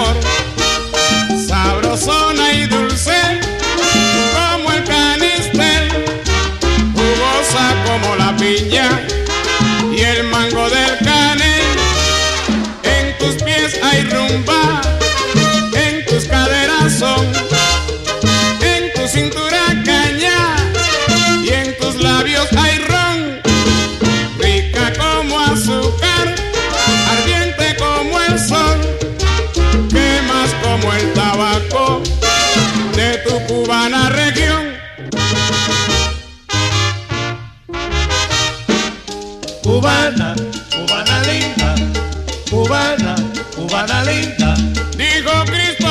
amor, sabrosona y dulce como el canistel, jugosa como la piña. cubana, cubana linda, cubana, cubana linda. Dijo Cristo